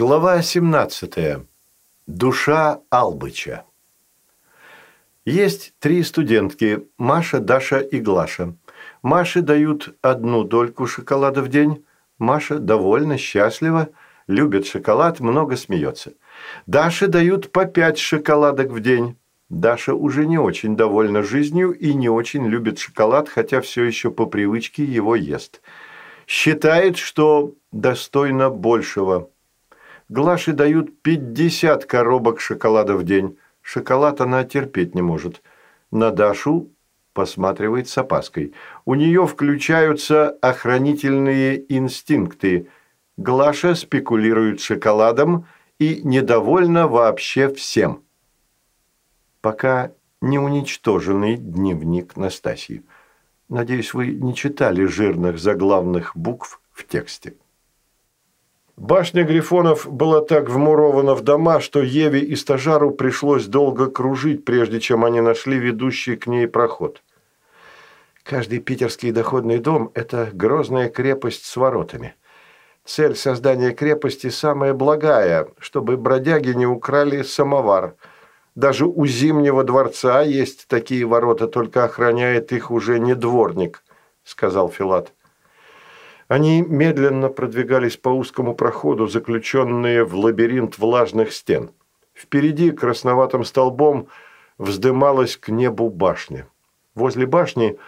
Глава 17. Душа Албыча. Есть три студентки – Маша, Даша и Глаша. Маше дают одну дольку шоколада в день. Маша довольна, счастлива, любит шоколад, много смеется. Даше дают по пять шоколадок в день. Даша уже не очень довольна жизнью и не очень любит шоколад, хотя все еще по привычке его ест. Считает, что достойно большего – Глаше дают 50 коробок шоколада в день. Шоколад она терпеть не может. На Дашу посматривает с опаской. У нее включаются охранительные инстинкты. Глаша спекулирует шоколадом и недовольна вообще всем. Пока не уничтоженный дневник Настасьи. Надеюсь, вы не читали жирных заглавных букв в тексте. Башня Грифонов была так вмурована в дома, что Еве и стажару пришлось долго кружить, прежде чем они нашли ведущий к ней проход. Каждый питерский доходный дом – это грозная крепость с воротами. Цель создания крепости самая благая, чтобы бродяги не украли самовар. Даже у Зимнего дворца есть такие ворота, только охраняет их уже не дворник, сказал Филат. Они медленно продвигались по узкому проходу, заключенные в лабиринт влажных стен. Впереди красноватым столбом вздымалась к небу башня. Возле башни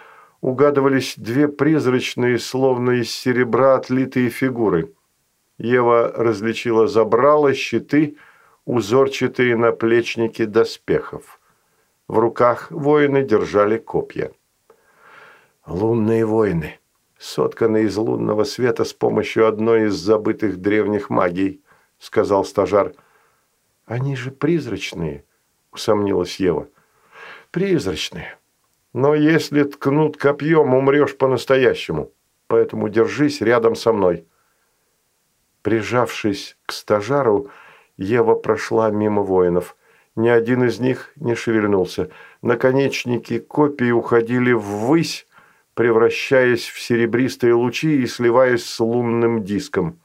угадывались две призрачные, словно из серебра отлитые фигуры. Ева различила забрала, щиты, узорчатые наплечники доспехов. В руках воины держали копья. «Лунные воины», сотканный из лунного света с помощью одной из забытых древних магий», – сказал стажар. «Они же призрачные», – усомнилась Ева. «Призрачные. Но если ткнут копьем, умрешь по-настоящему. Поэтому держись рядом со мной». Прижавшись к стажару, Ева прошла мимо воинов. Ни один из них не шевельнулся. Наконечники копий уходили ввысь, превращаясь в серебристые лучи и сливаясь с лунным диском.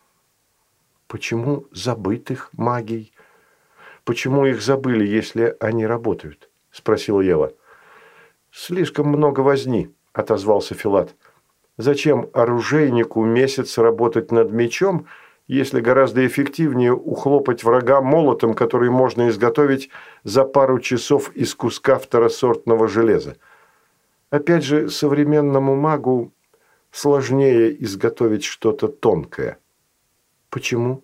Почему забытых магий? Почему их забыли, если они работают? Спросила Ева. Слишком много возни, отозвался Филат. Зачем оружейнику месяц работать над мечом, если гораздо эффективнее ухлопать врага молотом, который можно изготовить за пару часов из куска второсортного железа? Опять же, современному магу сложнее изготовить что-то тонкое. Почему?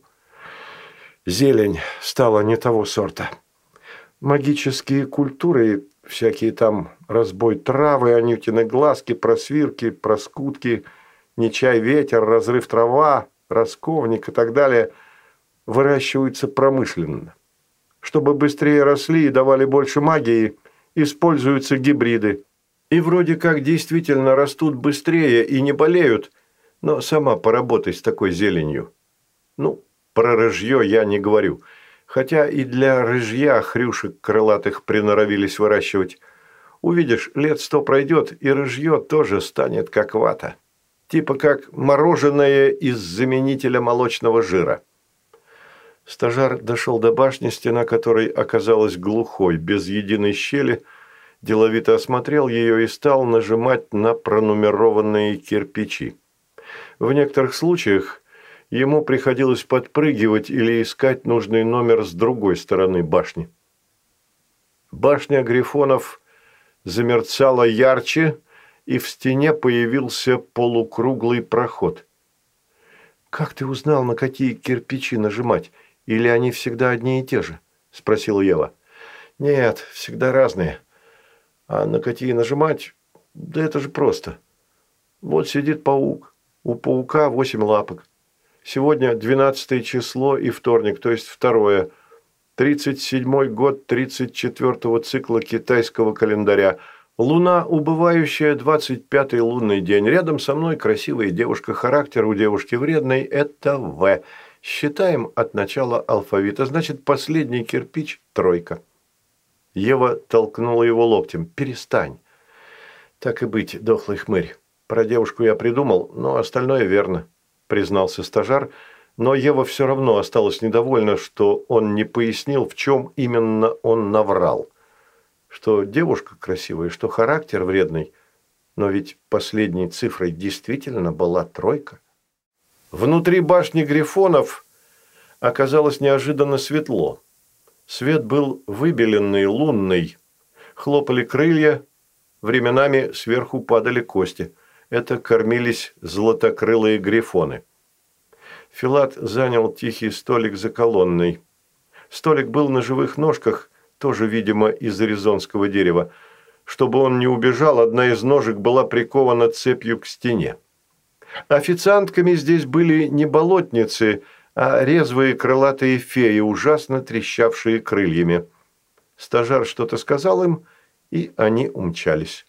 Зелень стала не того сорта. Магические культуры, всякие там разбой травы, анютины глазки, просвирки, проскутки, нечай ветер, разрыв трава, расковник и так далее, выращиваются промышленно. Чтобы быстрее росли и давали больше магии, используются гибриды. И вроде как действительно растут быстрее и не болеют, но сама поработай с такой зеленью. Ну, про рыжье я не говорю. Хотя и для рыжья хрюшек крылатых приноровились выращивать. Увидишь, лет сто пройдет, и рыжье тоже станет как вата. Типа как мороженое из заменителя молочного жира. Стажар дошел до башни, стена которой оказалась глухой, без единой щели – деловито осмотрел ее и стал нажимать на пронумерованные кирпичи. В некоторых случаях ему приходилось подпрыгивать или искать нужный номер с другой стороны башни. Башня Грифонов замерцала ярче, и в стене появился полукруглый проход. «Как ты узнал, на какие кирпичи нажимать? Или они всегда одни и те же?» – спросила Ева. «Нет, всегда разные. А на какие нажимать? Да это же просто. Вот сидит паук. У паука восемь лапок. Сегодня 12 число и вторник, то есть второе. 37-й год 34-го цикла китайского календаря. Луна убывающая, 25-й лунный день. Рядом со мной красивая девушка. Характер у девушки вредный – это В. Считаем от начала алфавита. Значит, последний кирпич – тройка. Ева толкнула его локтем. «Перестань». «Так и быть, дохлый хмырь. Про девушку я придумал, но остальное верно», признался стажар, но Ева все равно осталась недовольна, что он не пояснил, в чем именно он наврал. Что девушка красивая, что характер вредный, но ведь последней цифрой действительно была тройка. Внутри башни Грифонов оказалось неожиданно светло. Свет был выбеленный, лунный. Хлопали крылья, временами сверху падали кости. Это кормились златокрылые грифоны. Филат занял тихий столик за колонной. Столик был на живых ножках, тоже, видимо, из аризонского дерева. Чтобы он не убежал, одна из ножек была прикована цепью к стене. Официантками здесь были не болотницы, а резвые крылатые феи, ужасно трещавшие крыльями. Стажар что-то сказал им, и они умчались.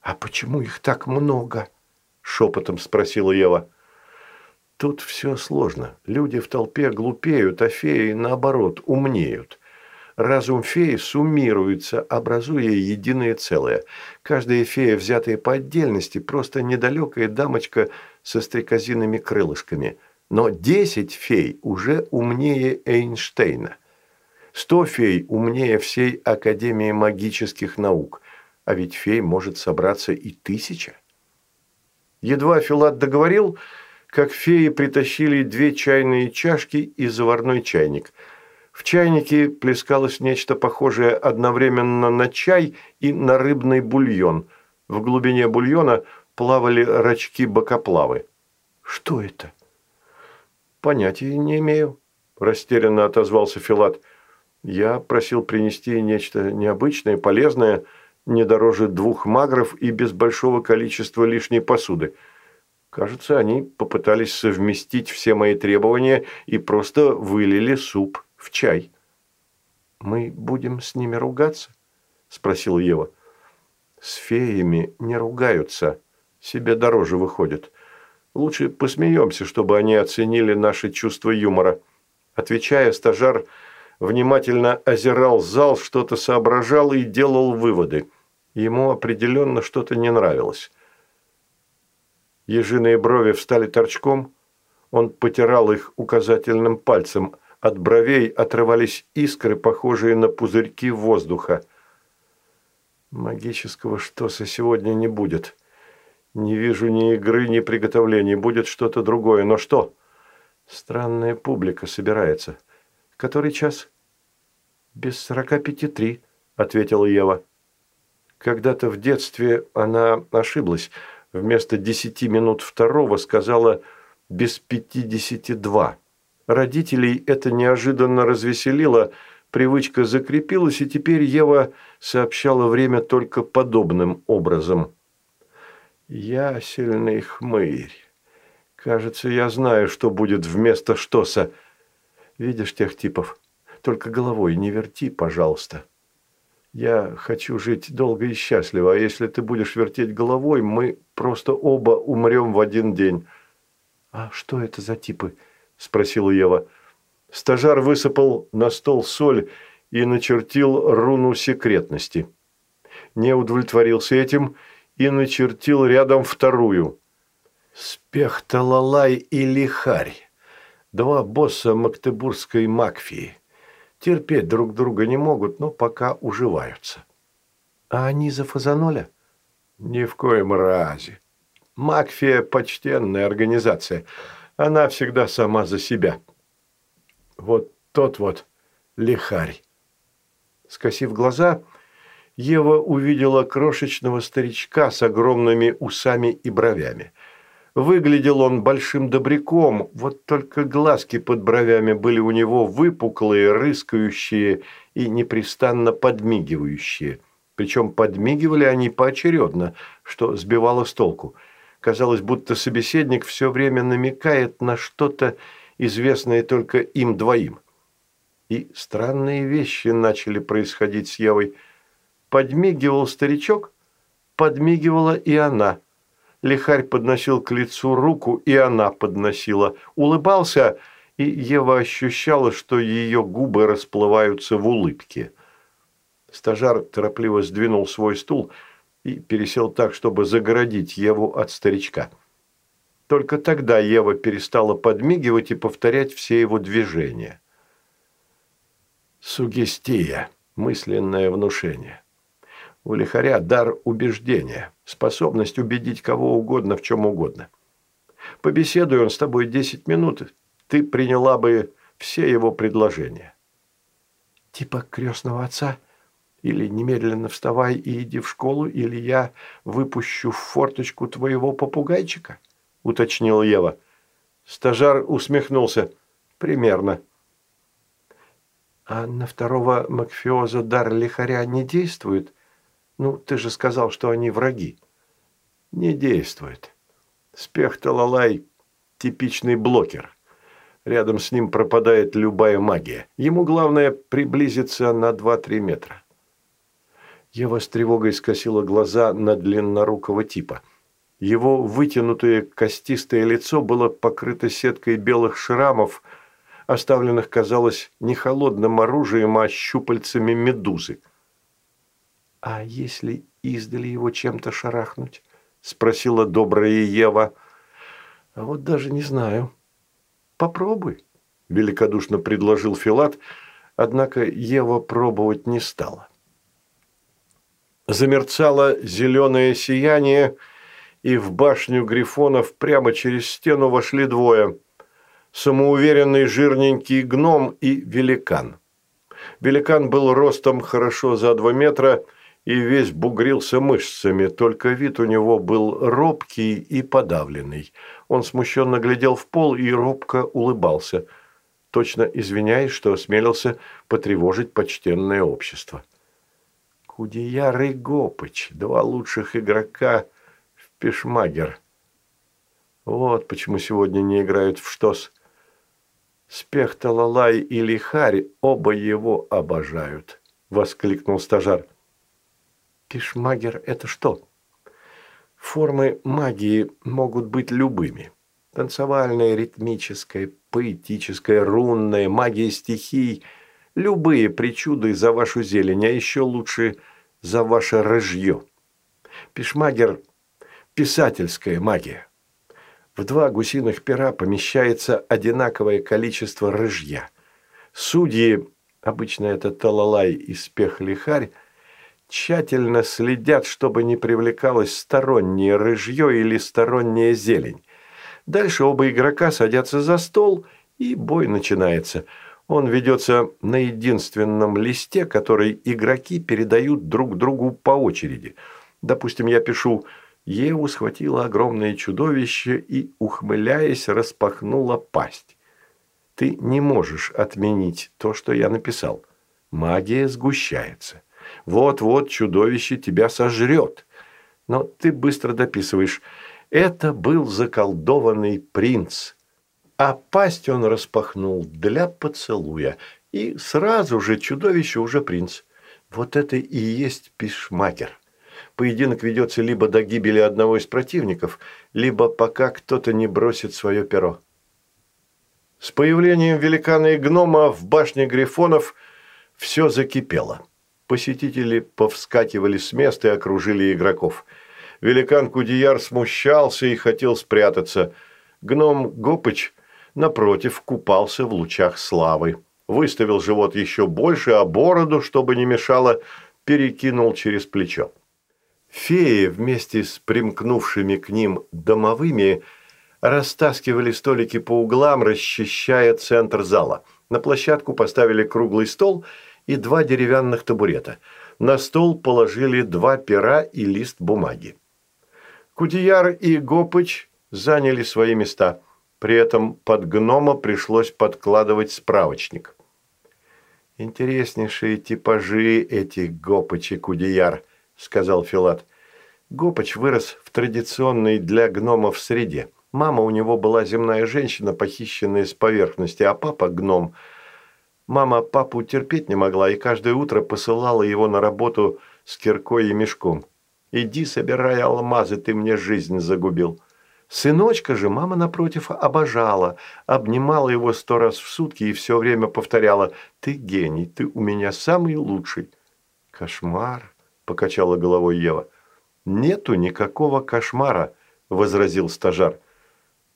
«А почему их так много?» – шепотом спросила Ева. «Тут все сложно. Люди в толпе глупеют, а феи, наоборот, умнеют. Разум феи суммируется, образуя единое целое. Каждая фея, взятая по отдельности, просто недалекая дамочка со стрекозиными крылышками. Но десять фей уже умнее Эйнштейна. Сто фей умнее всей Академии магических наук. А ведь фей может собраться и тысяча. Едва Филат договорил, как феи притащили две чайные чашки и заварной чайник – в чайнике плескалось нечто похожее одновременно на чай и на рыбный бульон. В глубине бульона плавали рачки-бокоплавы. «Что это?» «Понятия не имею», – растерянно отозвался Филат. «Я просил принести нечто необычное, полезное, не дороже двух магров и без большого количества лишней посуды. Кажется, они попытались совместить все мои требования и просто вылили суп» в чай. «Мы будем с ними ругаться?» – спросил Ева. «С феями не ругаются. Себе дороже выходит. Лучше посмеемся, чтобы они оценили наше чувство юмора». Отвечая, стажар внимательно озирал зал, что-то соображал и делал выводы. Ему определенно что-то не нравилось. Ежиные брови встали торчком. Он потирал их указательным пальцем – от бровей отрывались искры, похожие на пузырьки воздуха. Магического штоса сегодня не будет. Не вижу ни игры, ни приготовлений. Будет что-то другое. Но что? Странная публика собирается. Который час? Без сорока пяти три, ответила Ева. Когда-то в детстве она ошиблась. Вместо десяти минут второго сказала без пятидесяти два. Родителей это неожиданно развеселило, привычка закрепилась, и теперь Ева сообщала время только подобным образом. «Я сильный хмырь. Кажется, я знаю, что будет вместо штоса. Видишь тех типов? Только головой не верти, пожалуйста. Я хочу жить долго и счастливо, а если ты будешь вертеть головой, мы просто оба умрем в один день». «А что это за типы?» – спросила Ева. Стажар высыпал на стол соль и начертил руну секретности. Не удовлетворился этим и начертил рядом вторую. Спехталалай и Лихарь. Два босса Магдебургской Макфии. Терпеть друг друга не могут, но пока уживаются. А они за Фазаноля? Ни в коем разе. Макфия – почтенная организация – она всегда сама за себя. Вот тот вот лихарь. Скосив глаза, Ева увидела крошечного старичка с огромными усами и бровями. Выглядел он большим добряком, вот только глазки под бровями были у него выпуклые, рыскающие и непрестанно подмигивающие. Причем подмигивали они поочередно, что сбивало с толку – Казалось, будто собеседник все время намекает на что-то, известное только им двоим. И странные вещи начали происходить с Евой. Подмигивал старичок, подмигивала и она. Лихарь подносил к лицу руку, и она подносила. Улыбался, и Ева ощущала, что ее губы расплываются в улыбке. Стажар торопливо сдвинул свой стул – и пересел так, чтобы загородить Еву от старичка. Только тогда Ева перестала подмигивать и повторять все его движения. Сугестия, мысленное внушение. У лихаря дар убеждения, способность убедить кого угодно в чем угодно. Побеседуй он с тобой десять минут, ты приняла бы все его предложения. Типа крестного отца? Или немедленно вставай и иди в школу, или я выпущу в форточку твоего попугайчика? – уточнила Ева. Стажар усмехнулся. «Примерно». «А на второго Макфиоза дар лихаря не действует? Ну, ты же сказал, что они враги». «Не действует. Спех-талалай – типичный блокер. Рядом с ним пропадает любая магия. Ему главное приблизиться на 2-3 метра». Ева с тревогой скосила глаза на длиннорукого типа – его вытянутое костистое лицо было покрыто сеткой белых шрамов, оставленных, казалось, не холодным оружием, а щупальцами медузы. «А если издали его чем-то шарахнуть?» – спросила добрая Ева. «А вот даже не знаю. Попробуй», – великодушно предложил Филат, однако Ева пробовать не стала. Замерцало зеленое сияние – и в башню Грифонов прямо через стену вошли двое – самоуверенный жирненький гном и великан. Великан был ростом хорошо за два метра и весь бугрился мышцами, только вид у него был робкий и подавленный. Он смущенно глядел в пол и робко улыбался, точно извиняясь, что осмелился потревожить почтенное общество. Кудеяр и Гопыч, два лучших игрока – Пешмагер. Вот почему сегодня не играют в штос. Спехталалай и Лихарь оба его обожают, воскликнул стажар. Пешмагер – это что? Формы магии могут быть любыми. Танцевальная, ритмическая, поэтическая, рунная, магия стихий – любые причуды за вашу зелень, а еще лучше за ваше рыжье. Пешмагер писательская магия. В два гусиных пера помещается одинаковое количество рыжья. Судьи, обычно это талалай и спех-лихарь, тщательно следят, чтобы не привлекалось стороннее рыжье или сторонняя зелень. Дальше оба игрока садятся за стол, и бой начинается. Он ведется на единственном листе, который игроки передают друг другу по очереди. Допустим, я пишу Еву схватило огромное чудовище и, ухмыляясь, распахнула пасть. Ты не можешь отменить то, что я написал. Магия сгущается. Вот-вот чудовище тебя сожрет. Но ты быстро дописываешь. Это был заколдованный принц. А пасть он распахнул для поцелуя. И сразу же чудовище уже принц. Вот это и есть пишмагер поединок ведется либо до гибели одного из противников, либо пока кто-то не бросит свое перо. С появлением великана и гнома в башне Грифонов все закипело. Посетители повскакивали с места и окружили игроков. Великан Кудияр смущался и хотел спрятаться. Гном Гопыч, напротив, купался в лучах славы. Выставил живот еще больше, а бороду, чтобы не мешало, перекинул через плечо. Феи вместе с примкнувшими к ним домовыми растаскивали столики по углам, расчищая центр зала. На площадку поставили круглый стол и два деревянных табурета. На стол положили два пера и лист бумаги. Кудияр и Гопыч заняли свои места. При этом под гнома пришлось подкладывать справочник. Интереснейшие типажи эти Гопыч и Кудияр –– сказал Филат. Гопач вырос в традиционной для гномов среде. Мама у него была земная женщина, похищенная с поверхности, а папа – гном. Мама папу терпеть не могла и каждое утро посылала его на работу с киркой и мешком. «Иди, собирай алмазы, ты мне жизнь загубил». Сыночка же мама, напротив, обожала, обнимала его сто раз в сутки и все время повторяла «Ты гений, ты у меня самый лучший». Кошмар покачала головой Ева. «Нету никакого кошмара», – возразил стажар.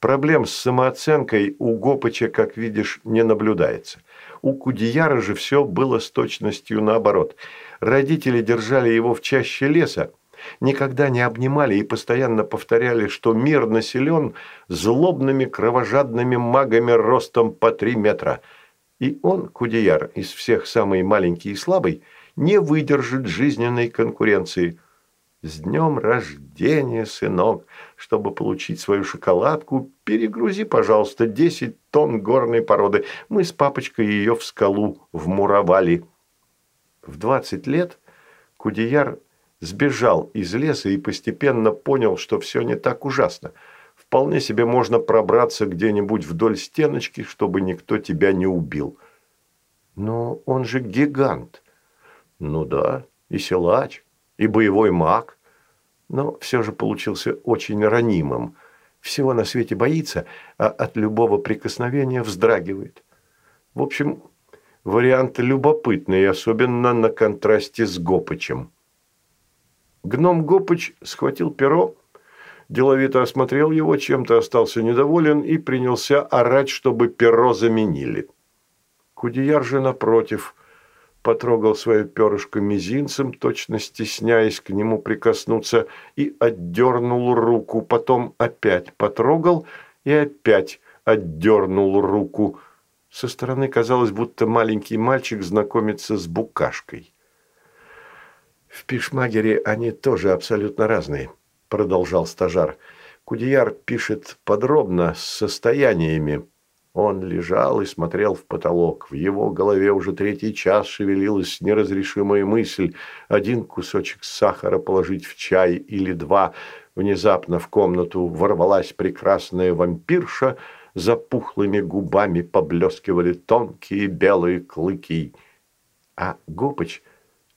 Проблем с самооценкой у Гопыча, как видишь, не наблюдается. У Кудияра же все было с точностью наоборот. Родители держали его в чаще леса, никогда не обнимали и постоянно повторяли, что мир населен злобными кровожадными магами ростом по три метра. И он, Кудияр, из всех самый маленький и слабый, не выдержит жизненной конкуренции. С днем рождения, сынок! Чтобы получить свою шоколадку, перегрузи, пожалуйста, 10 тонн горной породы. Мы с папочкой ее в скалу вмуровали. В 20 лет Кудияр сбежал из леса и постепенно понял, что все не так ужасно. Вполне себе можно пробраться где-нибудь вдоль стеночки, чтобы никто тебя не убил. Но он же гигант. Ну да, и силач, и боевой маг, но все же получился очень ранимым. Всего на свете боится, а от любого прикосновения вздрагивает. В общем, вариант любопытный, особенно на контрасте с Гопычем. Гном Гопыч схватил перо, деловито осмотрел его, чем-то остался недоволен и принялся орать, чтобы перо заменили. Кудияр же, напротив, потрогал свое перышко мизинцем, точно стесняясь к нему прикоснуться, и отдернул руку, потом опять потрогал и опять отдернул руку. Со стороны казалось, будто маленький мальчик знакомится с букашкой. «В Пишмагере они тоже абсолютно разные», – продолжал стажар. «Кудияр пишет подробно, с состояниями, он лежал и смотрел в потолок. В его голове уже третий час шевелилась неразрешимая мысль. Один кусочек сахара положить в чай или два. Внезапно в комнату ворвалась прекрасная вампирша. За пухлыми губами поблескивали тонкие белые клыки. А Гопыч,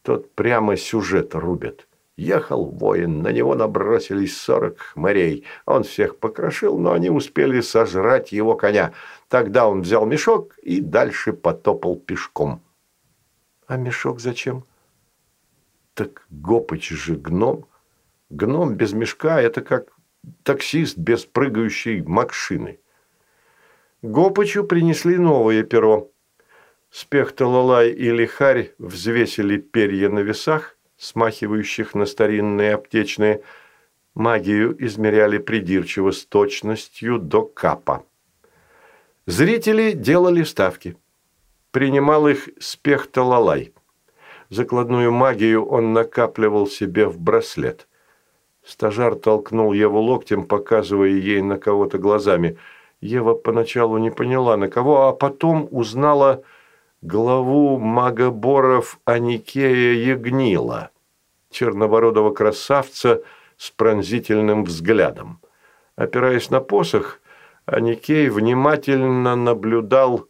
тот прямо сюжет рубит. Ехал воин, на него набросились сорок хмырей. Он всех покрошил, но они успели сожрать его коня. Тогда он взял мешок и дальше потопал пешком. А мешок зачем? Так Гопыч же гном. Гном без мешка – это как таксист без прыгающей машины. Гопычу принесли новое перо. Спехталалай и Лихарь взвесили перья на весах, смахивающих на старинные аптечные. Магию измеряли придирчиво с точностью до капа. Зрители делали ставки. Принимал их спехталалай. Закладную магию он накапливал себе в браслет. Стажар толкнул Еву локтем, показывая ей на кого-то глазами. Ева поначалу не поняла, на кого, а потом узнала главу магоборов Аникея Ягнила, чернобородого красавца с пронзительным взглядом. Опираясь на посох, Аникей внимательно наблюдал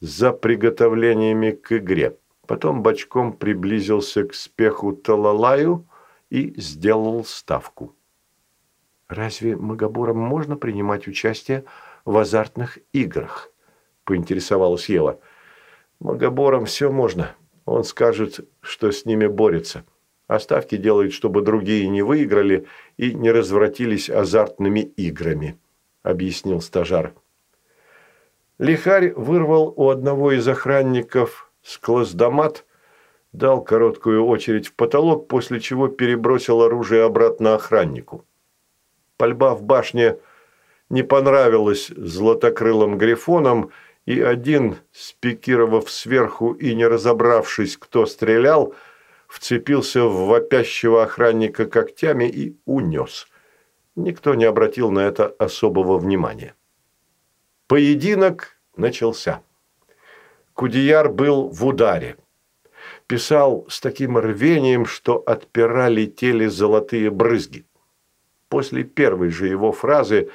за приготовлениями к игре. Потом бочком приблизился к спеху Талалаю и сделал ставку. «Разве Магоборам можно принимать участие в азартных играх?» – поинтересовалась Ева. «Магоборам все можно. Он скажет, что с ними борется. А ставки делает, чтобы другие не выиграли и не развратились азартными играми» объяснил стажар. Лихарь вырвал у одного из охранников склоздомат, дал короткую очередь в потолок, после чего перебросил оружие обратно охраннику. Пальба в башне не понравилась златокрылым грифонам, и один, спикировав сверху и не разобравшись, кто стрелял, вцепился в вопящего охранника когтями и унес – Никто не обратил на это особого внимания. Поединок начался. Кудияр был в ударе. Писал с таким рвением, что от пера летели золотые брызги. После первой же его фразы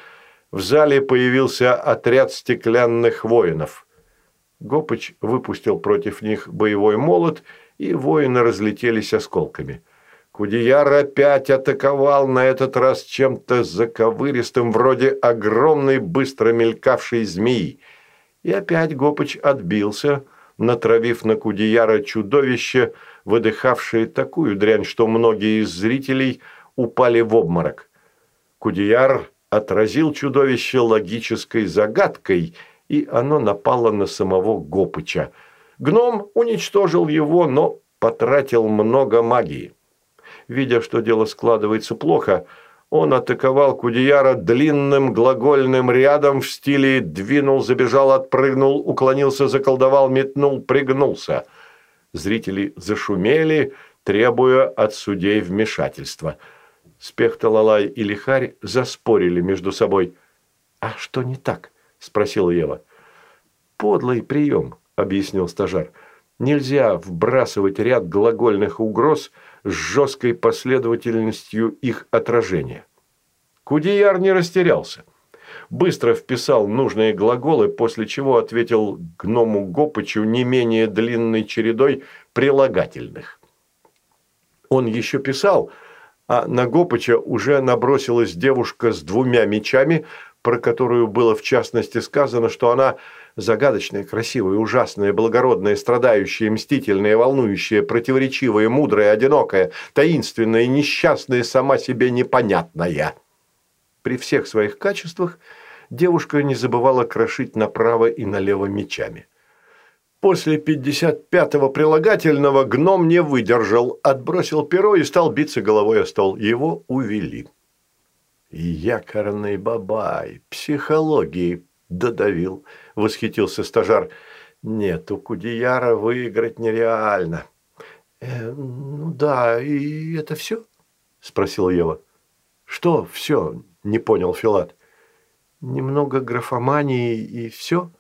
в зале появился отряд стеклянных воинов. Гопыч выпустил против них боевой молот, и воины разлетелись осколками. Кудияр опять атаковал, на этот раз чем-то заковыристым, вроде огромной быстро мелькавшей змеи. И опять Гопыч отбился, натравив на Кудияра чудовище, выдыхавшее такую дрянь, что многие из зрителей упали в обморок. Кудияр отразил чудовище логической загадкой, и оно напало на самого Гопыча. Гном уничтожил его, но потратил много магии. Видя, что дело складывается плохо, он атаковал Кудияра длинным глагольным рядом в стиле «двинул, забежал, отпрыгнул, уклонился, заколдовал, метнул, пригнулся». Зрители зашумели, требуя от судей вмешательства. Спехталалай и Лихарь заспорили между собой. «А что не так?» – спросила Ева. «Подлый прием», – объяснил стажар. «Нельзя вбрасывать ряд глагольных угроз – с жесткой последовательностью их отражения. Кудияр не растерялся. Быстро вписал нужные глаголы, после чего ответил гному Гопычу не менее длинной чередой прилагательных. Он еще писал, а на Гопыча уже набросилась девушка с двумя мечами, про которую было в частности сказано, что она – Загадочная, красивая, ужасная, благородная, страдающая, мстительная, волнующая, противоречивая, мудрая, одинокая, таинственная, несчастная, сама себе непонятная. При всех своих качествах девушка не забывала крошить направо и налево мечами. После 55-го прилагательного гном не выдержал, отбросил перо и стал биться головой о стол. Его увели. «Якорный бабай, психологии додавил», – восхитился стажар. «Нет, у Кудияра выиграть нереально». «Э, «Ну да, и это все?» – спросила Ева. «Что все?» – не понял Филат. «Немного графомании и все?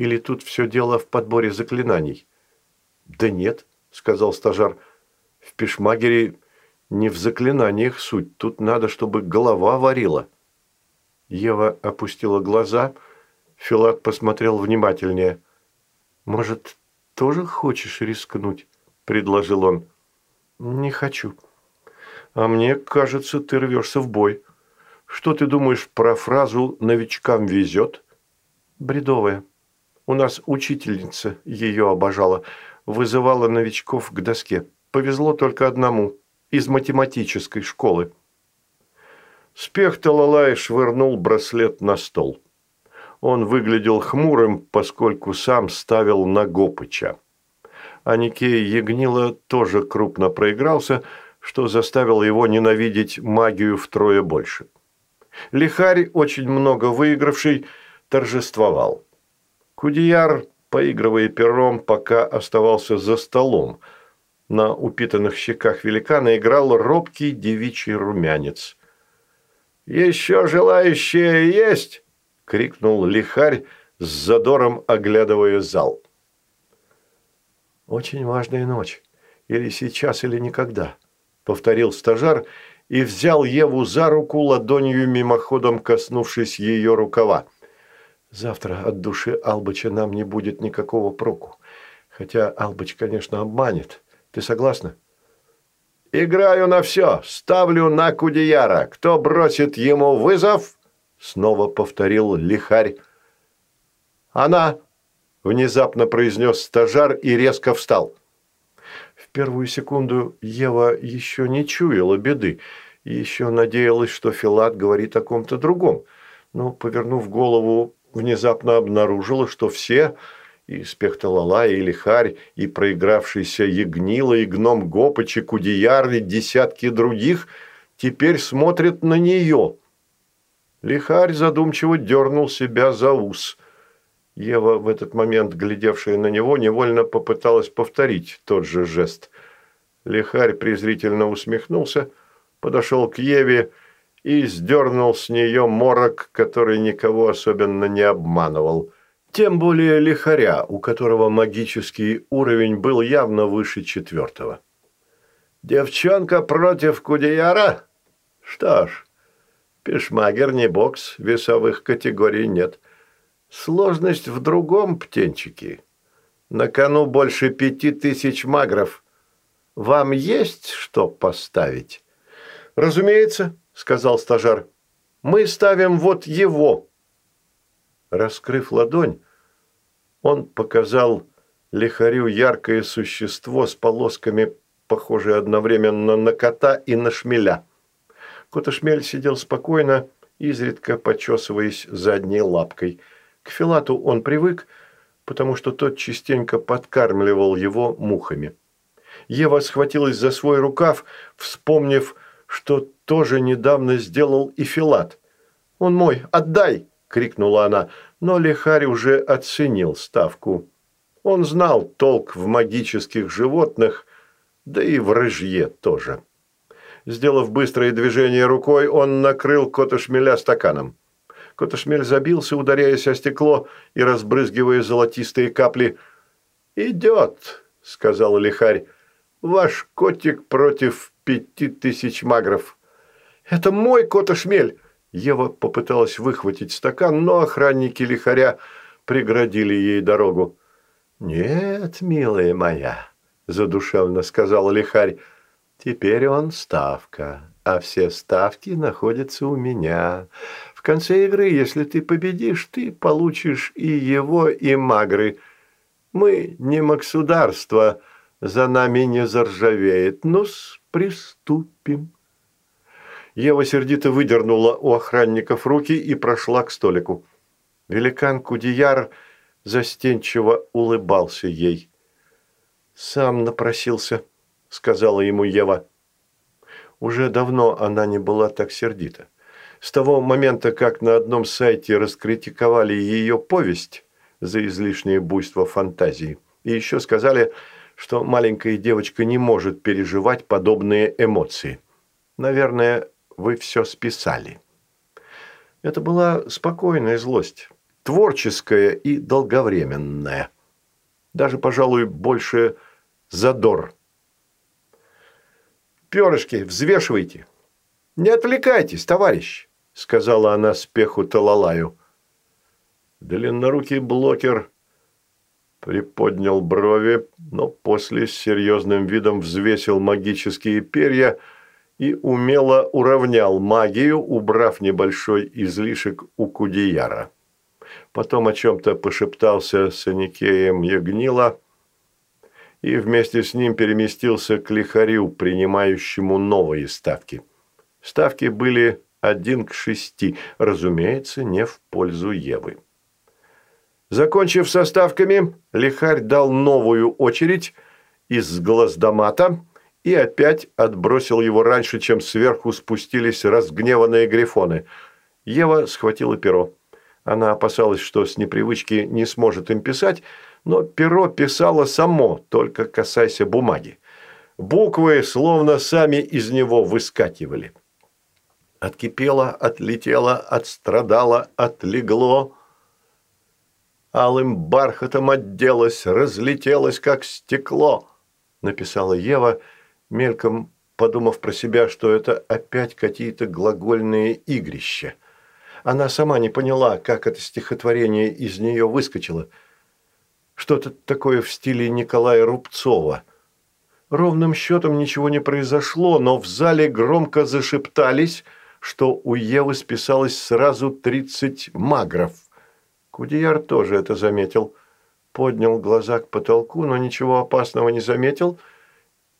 Или тут все дело в подборе заклинаний?» «Да нет», – сказал стажар. «В Пешмагере не в заклинаниях суть. Тут надо, чтобы голова варила». Ева опустила глаза. Филат посмотрел внимательнее. «Может, тоже хочешь рискнуть?» – предложил он. «Не хочу. А мне кажется, ты рвешься в бой. Что ты думаешь про фразу «новичкам везет»?» «Бредовая. У нас учительница ее обожала. Вызывала новичков к доске. Повезло только одному. Из математической школы». Спехталалай швырнул браслет на стол. Он выглядел хмурым, поскольку сам ставил на Гопыча. А Никей Ягнила тоже крупно проигрался, что заставило его ненавидеть магию втрое больше. Лихарь, очень много выигравший, торжествовал. Кудияр, поигрывая пером, пока оставался за столом. На упитанных щеках великана играл робкий девичий румянец – «Еще желающие есть!» – крикнул лихарь с задором, оглядывая зал. «Очень важная ночь. Или сейчас, или никогда», – повторил стажар и взял Еву за руку, ладонью мимоходом коснувшись ее рукава. «Завтра от души Албыча нам не будет никакого проку. Хотя Албыч, конечно, обманет. Ты согласна?» «Играю на все. Ставлю на Кудияра. Кто бросит ему вызов?» Снова повторил лихарь. «Она!» – внезапно произнес стажар и резко встал. В первую секунду Ева еще не чуяла беды и еще надеялась, что Филат говорит о ком-то другом. Но, повернув голову, внезапно обнаружила, что все – и Спехталала, и Лихарь, и проигравшийся Ягнила, и гном Гопыч, и Кудияр, и десятки других теперь смотрят на нее. Лихарь задумчиво дернул себя за ус. Ева, в этот момент глядевшая на него, невольно попыталась повторить тот же жест. Лихарь презрительно усмехнулся, подошел к Еве и сдернул с нее морок, который никого особенно не обманывал – тем более лихаря, у которого магический уровень был явно выше четвертого. «Девчонка против Кудеяра? Что ж, пешмагер не бокс, весовых категорий нет. Сложность в другом, птенчики. На кону больше пяти тысяч магров. Вам есть что поставить?» «Разумеется», — сказал стажар. «Мы ставим вот его». Раскрыв ладонь, он показал лихарю яркое существо с полосками, похожее одновременно на кота и на шмеля. Кот и шмель сидел спокойно изредка почесываясь задней лапкой. К Филату он привык, потому что тот частенько подкармливал его мухами. Ева схватилась за свой рукав, вспомнив, что тоже недавно сделал и Филат. «Он мой, отдай!» – крикнула она, но Лихарь уже оценил ставку. Он знал толк в магических животных, да и в рыжье тоже. Сделав быстрое движение рукой, он накрыл Котошмеля стаканом. Котошмель забился, ударяясь о стекло и разбрызгивая золотистые капли. «Идет», — сказал лихарь, — «ваш котик против пяти тысяч магров». «Это мой Котошмель!» Ева попыталась выхватить стакан, но охранники лихаря преградили ей дорогу. «Нет, милая моя», – задушевно сказал лихарь, – «теперь он ставка, а все ставки находятся у меня. В конце игры, если ты победишь, ты получишь и его, и магры. Мы не государство, за нами не заржавеет. Ну-с, приступим». Ева сердито выдернула у охранников руки и прошла к столику. Великан Кудияр – застенчиво улыбался ей. «Сам напросился», – сказала ему Ева. Уже давно она не была так сердита. С того момента, как на одном сайте раскритиковали ее повесть за излишнее буйство фантазии, и еще сказали, что маленькая девочка не может переживать подобные эмоции. Наверное, вы все списали. Это была спокойная злость творческое и долговременное. Даже, пожалуй, больше задор. «Перышки взвешивайте!» «Не отвлекайтесь, товарищ!» – сказала она спеху Талалаю. Длиннорукий блокер приподнял брови, но после с серьезным видом взвесил магические перья и умело уравнял магию, убрав небольшой излишек у Кудияра потом о чем-то пошептался с Аникеем Ягнила и вместе с ним переместился к лихарю, принимающему новые ставки. Ставки были один к шести, разумеется, не в пользу Евы. Закончив со ставками, лихарь дал новую очередь из глаздомата и опять отбросил его раньше, чем сверху спустились разгневанные грифоны. Ева схватила перо. Она опасалась, что с непривычки не сможет им писать, но перо писало само, только касаясь бумаги. Буквы словно сами из него выскакивали. Откипело, отлетело, отстрадало, отлегло. Алым бархатом отделось, разлетелось, как стекло, написала Ева, мельком подумав про себя, что это опять какие-то глагольные игрища. Она сама не поняла, как это стихотворение из нее выскочило. Что-то такое в стиле Николая Рубцова. Ровным счетом ничего не произошло, но в зале громко зашептались, что у Евы списалось сразу тридцать магров. Кудияр тоже это заметил. Поднял глаза к потолку, но ничего опасного не заметил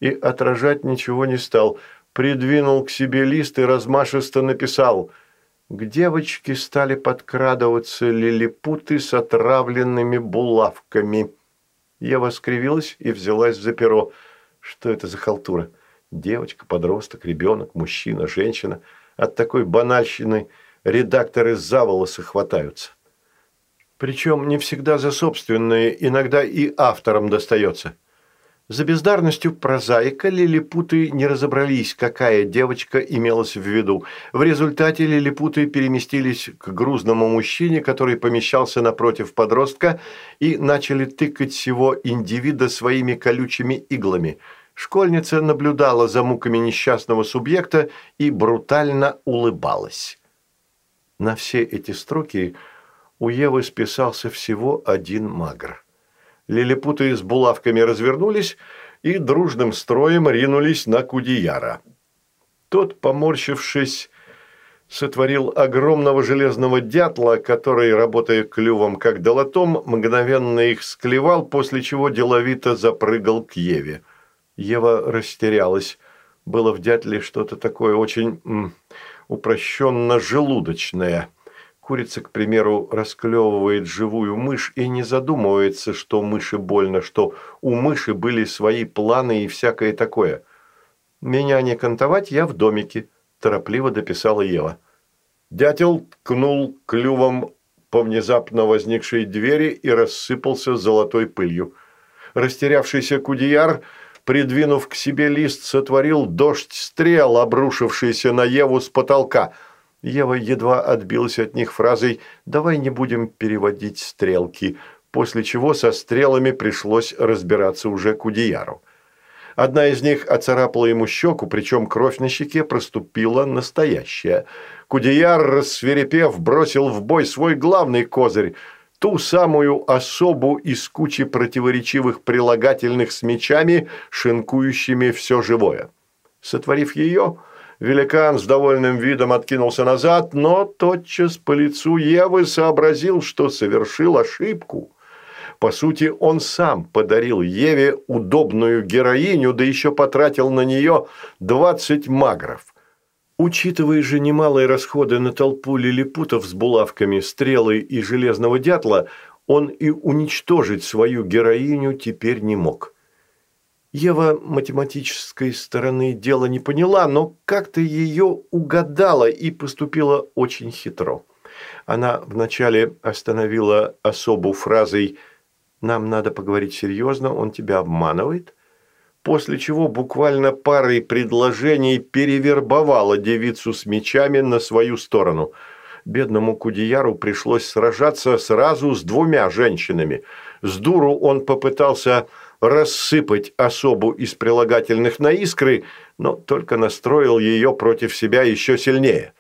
и отражать ничего не стал. Придвинул к себе лист и размашисто написал – к девочке стали подкрадываться лилипуты с отравленными булавками. Ева скривилась и взялась за перо. Что это за халтура? Девочка, подросток, ребенок, мужчина, женщина. От такой банальщины редакторы за волосы хватаются. Причем не всегда за собственные, иногда и авторам достается. За бездарностью прозаика лилипуты не разобрались, какая девочка имелась в виду. В результате лилипуты переместились к грузному мужчине, который помещался напротив подростка, и начали тыкать всего индивида своими колючими иглами. Школьница наблюдала за муками несчастного субъекта и брутально улыбалась. На все эти строки у Евы списался всего один магр – Лилипуты с булавками развернулись и дружным строем ринулись на Кудияра. Тот, поморщившись, сотворил огромного железного дятла, который, работая клювом как долотом, мгновенно их склевал, после чего деловито запрыгал к Еве. Ева растерялась. Было в дятле что-то такое очень... упрощенно желудочная. Курица, к примеру, расклевывает живую мышь и не задумывается, что мыши больно, что у мыши были свои планы и всякое такое. «Меня не кантовать, я в домике», – торопливо дописала Ева. Дятел ткнул клювом по внезапно возникшей двери и рассыпался золотой пылью. Растерявшийся Кудияр, придвинув к себе лист, сотворил дождь стрел, обрушившийся на Еву с потолка. Ева едва отбилась от них фразой «давай не будем переводить стрелки», после чего со стрелами пришлось разбираться уже Кудияру. Одна из них оцарапала ему щеку, причем кровь на щеке проступила настоящая. Кудеяр, рассверепев, бросил в бой свой главный козырь – ту самую особу из кучи противоречивых прилагательных с мечами, шинкующими все живое. Сотворив ее, великан с довольным видом откинулся назад, но тотчас по лицу Евы сообразил, что совершил ошибку – по сути, он сам подарил Еве удобную героиню, да еще потратил на нее 20 магров. Учитывая же немалые расходы на толпу лилипутов с булавками, стрелы и железного дятла, он и уничтожить свою героиню теперь не мог. Ева математической стороны дела не поняла, но как-то ее угадала и поступила очень хитро. Она вначале остановила особу фразой нам надо поговорить серьезно, он тебя обманывает. После чего буквально парой предложений перевербовала девицу с мечами на свою сторону. Бедному Кудияру пришлось сражаться сразу с двумя женщинами. С дуру он попытался рассыпать особу из прилагательных на искры, но только настроил ее против себя еще сильнее.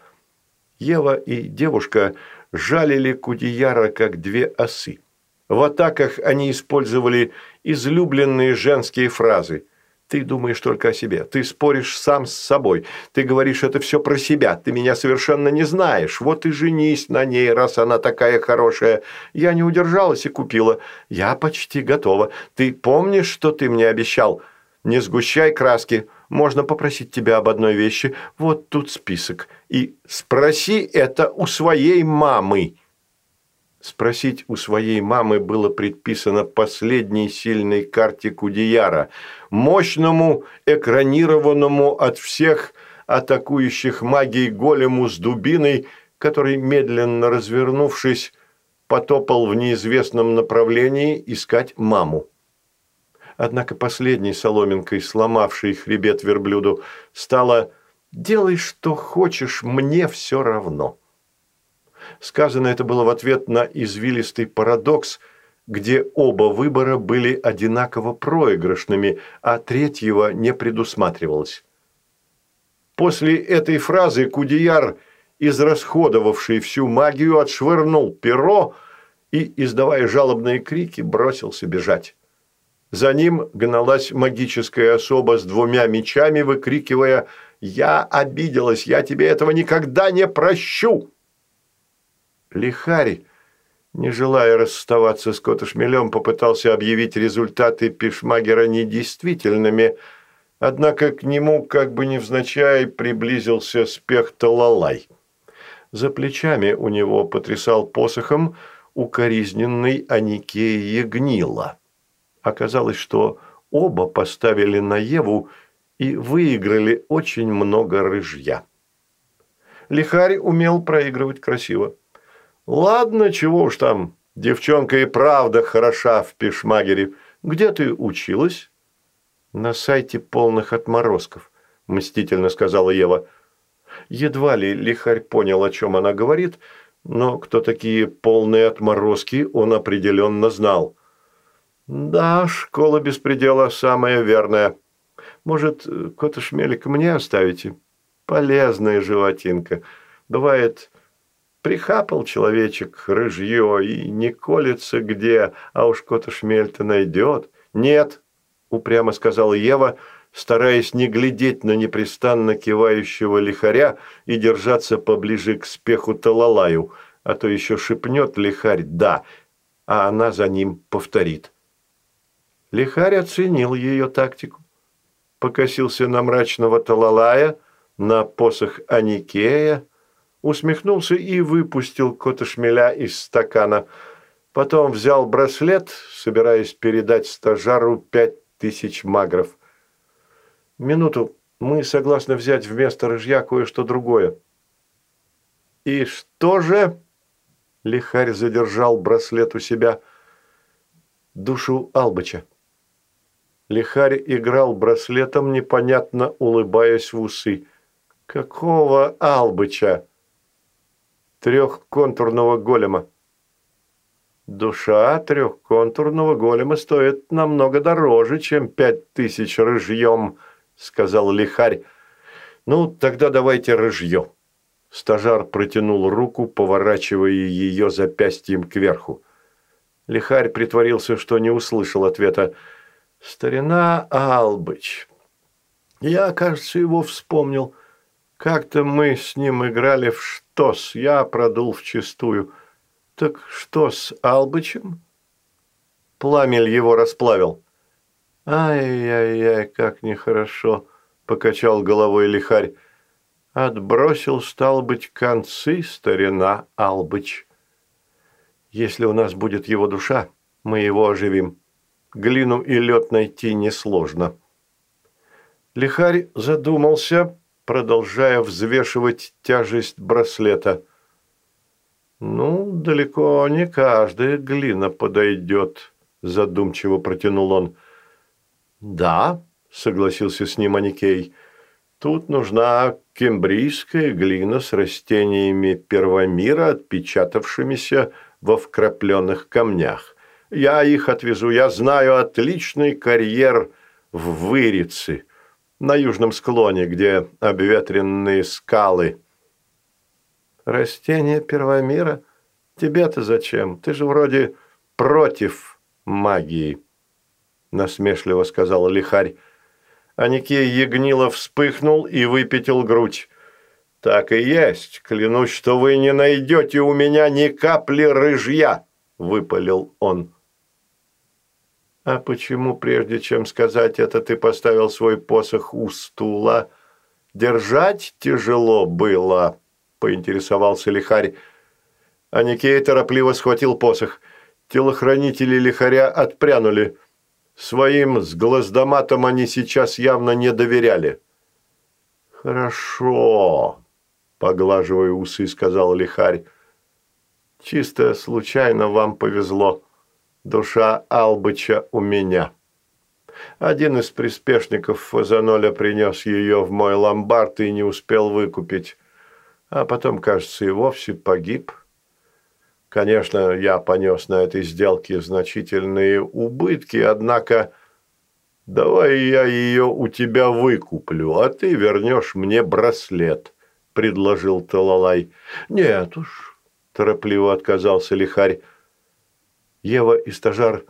Ева и девушка жалили Кудияра, как две осы. В атаках они использовали излюбленные женские фразы. Ты думаешь только о себе. Ты споришь сам с собой. Ты говоришь это все про себя. Ты меня совершенно не знаешь. Вот и женись на ней, раз она такая хорошая. Я не удержалась и купила. Я почти готова. Ты помнишь, что ты мне обещал? Не сгущай краски. Можно попросить тебя об одной вещи. Вот тут список. И спроси это у своей мамы. Спросить у своей мамы было предписано последней сильной карте Кудияра, мощному, экранированному от всех атакующих магией голему с дубиной, который, медленно развернувшись, потопал в неизвестном направлении искать маму. Однако последней соломинкой, сломавшей хребет верблюду, стало «Делай, что хочешь, мне все равно». Сказано это было в ответ на извилистый парадокс, где оба выбора были одинаково проигрышными, а третьего не предусматривалось. После этой фразы Кудияр, израсходовавший всю магию, отшвырнул перо и, издавая жалобные крики, бросился бежать. За ним гналась магическая особа с двумя мечами, выкрикивая «Я обиделась, я тебе этого никогда не прощу!» Лихарь, не желая расставаться с Котошмелем, попытался объявить результаты Пишмагера недействительными, однако к нему, как бы невзначай, приблизился спех Талалай. За плечами у него потрясал посохом укоризненный Аникея Ягнила. Оказалось, что оба поставили на Еву и выиграли очень много рыжья. Лихарь умел проигрывать красиво. «Ладно, чего уж там, девчонка и правда хороша в пешмагере. Где ты училась?» «На сайте полных отморозков», – мстительно сказала Ева. Едва ли лихарь понял, о чем она говорит, но кто такие полные отморозки, он определенно знал. «Да, школа беспредела самая верная. Может, кота шмелик мне оставите? Полезная животинка. Бывает, Прихапал человечек рыжье и не колется где, а уж кота шмель-то найдет. Нет, упрямо сказала Ева, стараясь не глядеть на непрестанно кивающего лихаря и держаться поближе к спеху Талалаю, а то еще шепнет лихарь «да», а она за ним повторит. Лихарь оценил ее тактику, покосился на мрачного Талалая, на посох Аникея, усмехнулся и выпустил кота шмеля из стакана. Потом взял браслет, собираясь передать стажару пять тысяч магров. «Минуту, мы согласны взять вместо рыжья кое-что другое». «И что же?» Лихарь задержал браслет у себя. «Душу Албыча». Лихарь играл браслетом, непонятно улыбаясь в усы. «Какого Албыча?» «Трехконтурного голема». «Душа трехконтурного голема стоит намного дороже, чем пять тысяч рыжьем», – сказал Лихарь. «Ну, тогда давайте рыжье». Стажар протянул руку, поворачивая ее запястьем кверху. Лихарь притворился, что не услышал ответа. Старина Албыч. Я, кажется, его вспомнил. Как-то мы с ним играли в штос, я продул вчистую. Так что с Албычем? Пламель его расплавил. Ай-яй-яй, как нехорошо, покачал головой лихарь. Отбросил, стал быть, концы старина Албыч. Если у нас будет его душа, мы его оживим глину и лед найти несложно. Лихарь задумался, продолжая взвешивать тяжесть браслета. «Ну, далеко не каждая глина подойдет», – задумчиво протянул он. «Да», – согласился с ним Аникей, – «тут нужна кембрийская глина с растениями первомира, отпечатавшимися во вкрапленных камнях. Я их отвезу. Я знаю отличный карьер в Вырице, на южном склоне, где обветренные скалы. Растения первого мира? Тебе-то зачем? Ты же вроде против магии, насмешливо сказал лихарь. Аникей Ягнилов вспыхнул и выпятил грудь. «Так и есть. Клянусь, что вы не найдете у меня ни капли рыжья», – выпалил он. «А почему, прежде чем сказать это, ты поставил свой посох у стула? Держать тяжело было?» – поинтересовался лихарь. Аникей торопливо схватил посох. Телохранители лихаря отпрянули. Своим с глаздоматом они сейчас явно не доверяли. «Хорошо», – поглаживая усы, сказал лихарь. «Чисто случайно вам повезло». Душа Албыча у меня. Один из приспешников Фазаноля принес ее в мой ломбард и не успел выкупить. А потом, кажется, и вовсе погиб. Конечно, я понес на этой сделке значительные убытки, однако давай я ее у тебя выкуплю, а ты вернешь мне браслет, предложил Талалай. Нет уж, торопливо отказался лихарь. Ева и стажар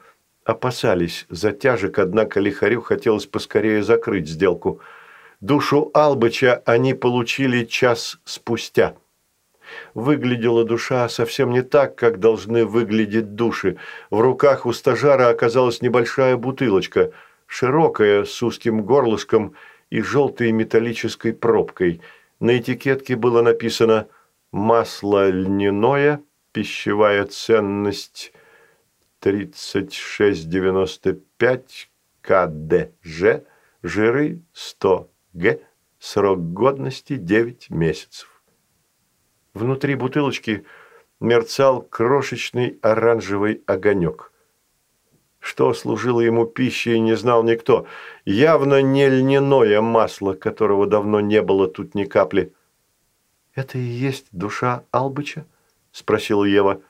опасались затяжек, однако лихарю хотелось поскорее закрыть сделку. Душу Албыча они получили час спустя. Выглядела душа совсем не так, как должны выглядеть души. В руках у стажара оказалась небольшая бутылочка, широкая, с узким горлышком и желтой металлической пробкой. На этикетке было написано «Масло льняное, пищевая ценность 3695 КДЖ, жиры 100 Г, срок годности 9 месяцев. Внутри бутылочки мерцал крошечный оранжевый огонек. Что служило ему пищей, не знал никто. Явно не льняное масло, которого давно не было тут ни капли. «Это и есть душа Албыча?» – спросила Ева.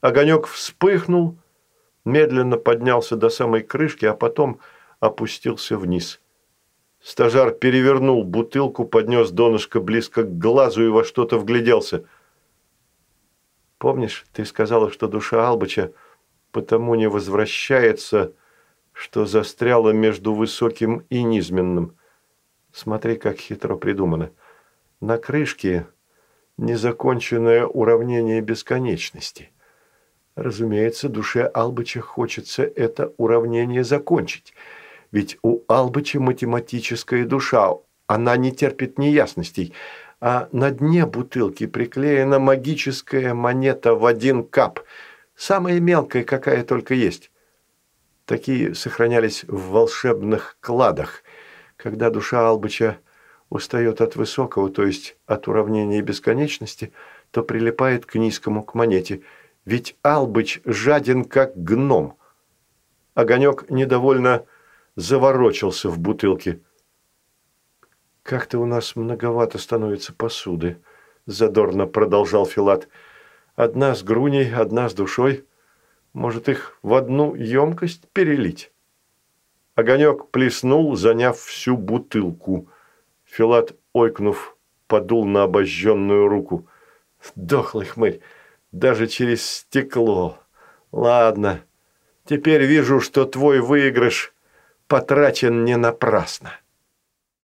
Огонек вспыхнул, медленно поднялся до самой крышки, а потом опустился вниз. Стажар перевернул бутылку, поднес донышко близко к глазу и во что-то вгляделся. «Помнишь, ты сказала, что душа Албыча потому не возвращается, что застряла между высоким и низменным? Смотри, как хитро придумано. На крышке незаконченное уравнение бесконечности. Разумеется, душе Албыча хочется это уравнение закончить. Ведь у Албыча математическая душа. она не терпит неясностей, а на дне бутылки приклеена магическая монета в один кап, самая мелкая, какая только есть. Такие сохранялись в волшебных кладах. Когда душа Албыча устает от высокого, то есть от уравнения бесконечности, то прилипает к низкому, к монете. Ведь Албыч жаден, как гном. Огонек недовольно заворочился в бутылке. «Как-то у нас многовато становится посуды», – задорно продолжал Филат. «Одна с груней, одна с душой. Может, их в одну емкость перелить?» Огонек плеснул, заняв всю бутылку. Филат, ойкнув, подул на обожженную руку. «Дохлый хмырь! Даже через стекло! Ладно, теперь вижу, что твой выигрыш потрачен не напрасно».